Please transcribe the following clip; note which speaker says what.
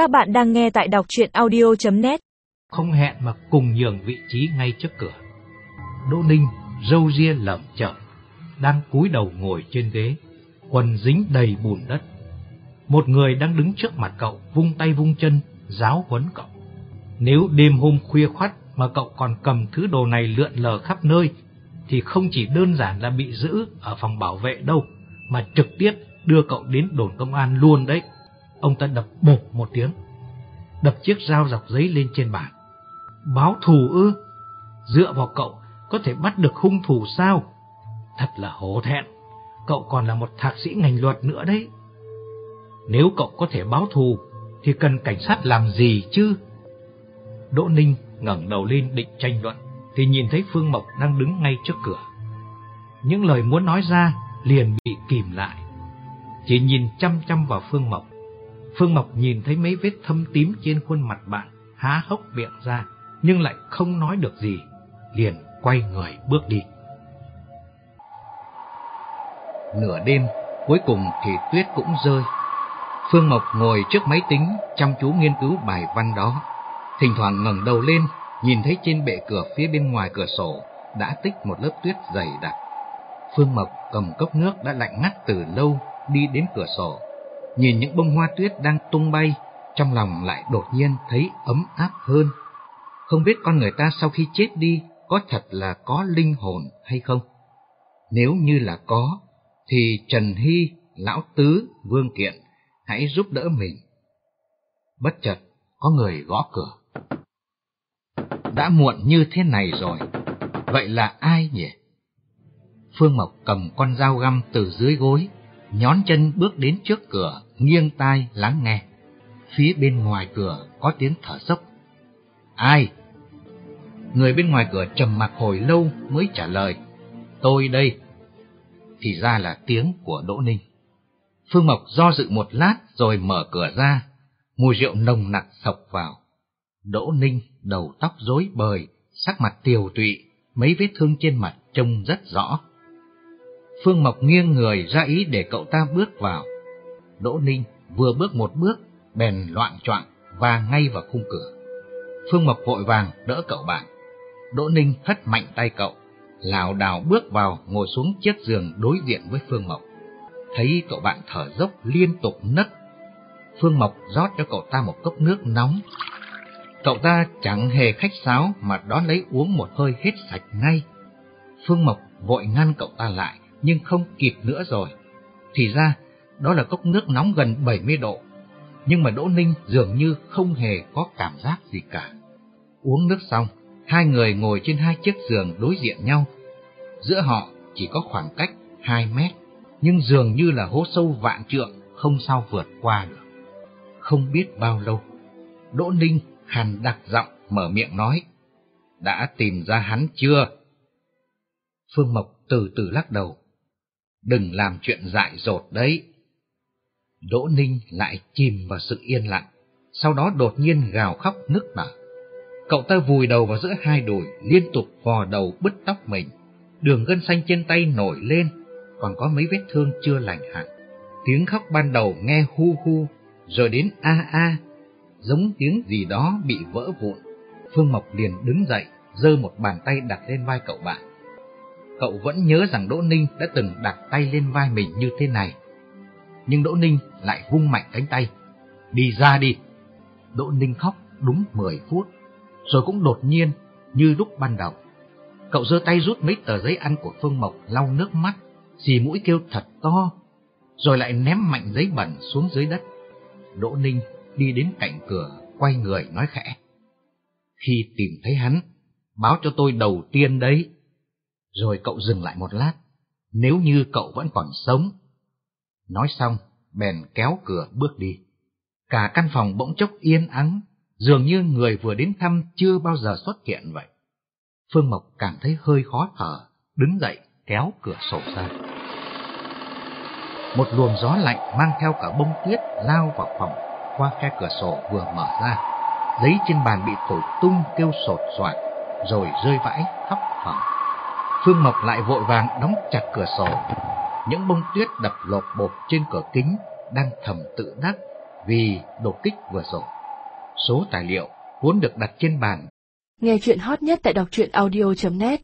Speaker 1: Các bạn đang nghe tại đọc chuyện audio.net
Speaker 2: Không hẹn mà cùng nhường vị trí ngay trước cửa. Đỗ Ninh, râu ria lởm chởm, đang cúi đầu ngồi trên ghế, quần dính đầy bùn đất. Một người đang đứng trước mặt cậu, vung tay vung chân, giáo huấn cậu. Nếu đêm hôm khuya khoắt mà cậu còn cầm thứ đồ này lượn lờ khắp nơi, thì không chỉ đơn giản là bị giữ ở phòng bảo vệ đâu, mà trực tiếp đưa cậu đến đồn công an luôn đấy. Ông ta đập bột một tiếng, đập chiếc dao dọc giấy lên trên bàn. Báo thù ư? Dựa vào cậu có thể bắt được hung thủ sao? Thật là hổ thẹn, cậu còn là một thạc sĩ ngành luật nữa đấy. Nếu cậu có thể báo thù, thì cần cảnh sát làm gì chứ? Đỗ Ninh ngẩng đầu lên định tranh luận, thì nhìn thấy Phương Mộc đang đứng ngay trước cửa. Những lời muốn nói ra liền bị kìm lại. Chỉ nhìn chăm chăm vào Phương Mộc. Phương Mộc nhìn thấy mấy vết thâm tím trên khuôn mặt bạn, há hốc miệng ra, nhưng lại không nói được gì, liền quay người bước đi. Nửa đêm, cuối cùng thì tuyết cũng rơi. Phương Mộc ngồi trước máy tính, chăm chú nghiên cứu bài văn đó. Thỉnh thoảng ngẩng đầu lên, nhìn thấy trên bệ cửa phía bên ngoài cửa sổ đã tích một lớp tuyết dày đặc. Phương Mộc cầm cốc nước đã lạnh ngắt từ lâu, đi đến cửa sổ. Nhìn những bông hoa tuyết đang tung bay, trong lòng lại đột nhiên thấy ấm áp hơn. Không biết con người ta sau khi chết đi có thật là có linh hồn hay không? Nếu như là có, thì Trần Hy, Lão Tứ, Vương Kiện hãy giúp đỡ mình. Bất chợt, có người gõ cửa. Đã muộn như thế này rồi, vậy là ai nhỉ? Phương Mộc cầm con dao găm từ dưới gối, nhón chân bước đến trước cửa, nghiêng tai lắng nghe. Phía bên ngoài cửa có tiếng thở dốc. Ai? Người bên ngoài cửa trầm mặc hồi lâu mới trả lời. Tôi đây. Thì ra là tiếng của Đỗ Ninh. Phương Mộc do dự một lát rồi mở cửa ra, mùi rượu nồng nặc sộc vào. Đỗ Ninh đầu tóc rối bời, sắc mặt tiều tụy, mấy vết thương trên mặt trông rất rõ. Phương Mộc nghiêng người ra ý để cậu ta bước vào. Đỗ Ninh vừa bước một bước, bèn loạn choạng và ngay vào khung cửa. Phương Mộc vội vàng đỡ cậu bạn. Đỗ Ninh hất mạnh tay cậu, lảo đảo bước vào ngồi xuống chiếc giường đối diện với Phương Mộc. Thấy cậu bạn thở dốc liên tục nấc, Phương Mộc rót cho cậu ta một cốc nước nóng. Cậu ta chẳng hề khách sáo mà đón lấy uống một hơi hết sạch ngay. Phương Mộc vội ngăn cậu ta lại, nhưng không kịp nữa rồi. Thì ra, đó là cốc nước nóng gần 70 độ, nhưng mà Đỗ Ninh dường như không hề có cảm giác gì cả. Uống nước xong, hai người ngồi trên hai chiếc giường đối diện nhau. Giữa họ chỉ có khoảng cách 2 mét, nhưng dường như là hố sâu vạn trượng, không sao vượt qua được. Không biết bao lâu, Đỗ Ninh hàn đặc giọng mở miệng nói, đã tìm ra hắn chưa? Phương Mộc từ từ lắc đầu, đừng làm chuyện dại dột đấy. Đỗ Ninh lại chìm vào sự yên lặng, sau đó đột nhiên gào khóc nức nở. Cậu ta vùi đầu vào giữa hai đùi, liên tục vò đầu bứt tóc mình. Đường gân xanh trên tay nổi lên, còn có mấy vết thương chưa lành hẳn. Tiếng khóc ban đầu nghe hu hu, rồi đến a a, giống tiếng gì đó bị vỡ vụn. Phương Mộc liền đứng dậy, giơ một bàn tay đặt lên vai cậu bạn. Cậu vẫn nhớ rằng Đỗ Ninh đã từng đặt tay lên vai mình như thế này. Nhưng Đỗ Ninh lại vung mạnh cánh tay. Đi ra đi! Đỗ Ninh khóc đúng 10 phút, rồi cũng đột nhiên như lúc ban đầu. Cậu giơ tay rút mấy tờ giấy ăn của Phương Mộc lau nước mắt, xì mũi kêu thật to, rồi lại ném mạnh giấy bẩn xuống dưới đất. Đỗ Ninh đi đến cạnh cửa, quay người nói khẽ. Khi tìm thấy hắn, báo cho tôi đầu tiên đấy. Rồi cậu dừng lại một lát, nếu như cậu vẫn còn sống. Nói xong, bèn kéo cửa bước đi. Cả căn phòng bỗng chốc yên ắng, dường như người vừa đến thăm chưa bao giờ xuất hiện vậy. Phương Mộc cảm thấy hơi khó thở, đứng dậy kéo cửa sổ ra. Một luồng gió lạnh mang theo cả bông tuyết lao vào phòng qua khe cửa sổ vừa mở ra. Giấy trên bàn bị thổi tung kêu sột soạt, rồi rơi vãi khắp phòng. Phương Mộc lại vội vàng đóng chặt cửa sổ. Những bông tuyết đập lột bột trên cửa kính đang thầm tự đắc vì đột kích vừa rồi. Số tài liệu vốn được đặt trên bàn.
Speaker 3: Nghe chuyện hot nhất tại đọc truyện audio.net